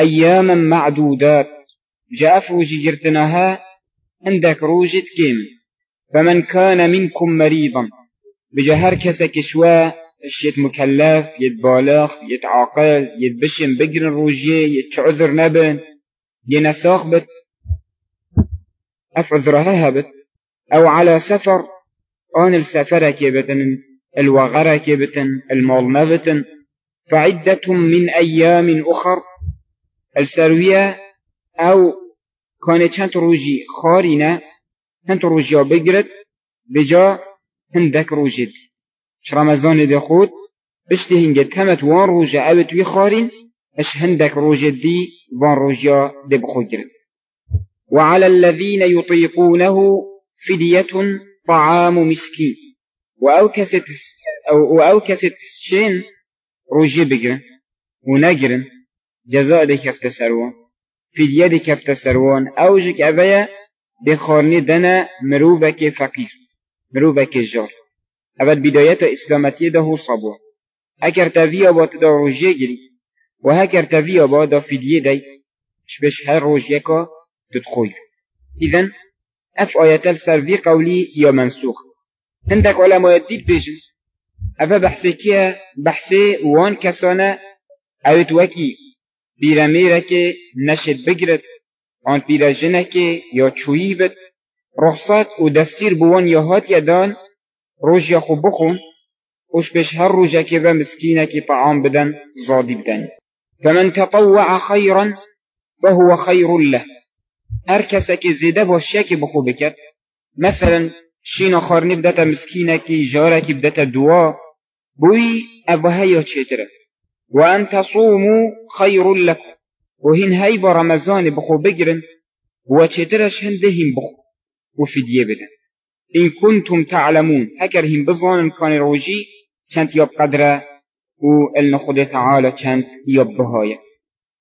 أياما معدودات. جاء فروجي جرتناها عندك روجت كيم. فمن كان منكم مريضا بجهر كسك شوا الشيت مكلف يتبالغ يتعاقل يتبشم بقر روجيه يتعذر نبن ينساخ بت. أفعذرها هبت. أو على سفر آن السفر كيبتن الوغرة كيبتن المال نبتن فعدة من أيام أخر السروية أو كانت چند روجي خارينة هند روجيا بقرد بجا هندك روجد ش رمضان دي خود بشتي هنگه تمت وان روجا اوت وي خارين اش هندك روجد دي وان روجيا دي بخود جرد وعلى الذين يطيقونه فدية طعام مسكين وأوكست أو وأوكست شين روجي بقرن ونقرن جزاء دي كفت سروان فدية دي كفت سروان أبايا دي خارني دنا مروبك فقير مروبك جار. أبد بداية إسلامتي ده صبوا هكر تفيا بات دا روجي جري وهكر تفيا بات دا فدية دي شبش هر روجيكا تدخل إذن أف آيات السرفي قولي يا منسوخ. عندك علماء الدين بيجن. أفا بحثي كيا بحثي وان كسانا اوت وكي. بیرمیره نشد بگرد آن پیرجنه که یا چویی بد. رخصت و دستیر بوان یا هات یدان روش یا خوب بخون. وش بش هر روجه که به مسکینه که طعام بدن زادی بدن. فمن تطوع خيرا فهو خير له. هر کسی که زیده باشه که بخو بکد مثلا شینا خارنی بدتا مسکینه که جاره که بدتا دعا. بوی ابوها یا چیتره؟ وأن تصوموا خير لكم. وهن هاي برمضان بخو بجرن وچترش هندهم بخو وفدية بدن. إن كنتم تعلمون. هكرهم بظان كان روجي چند يب قدره و تعالى چند يب بهاية.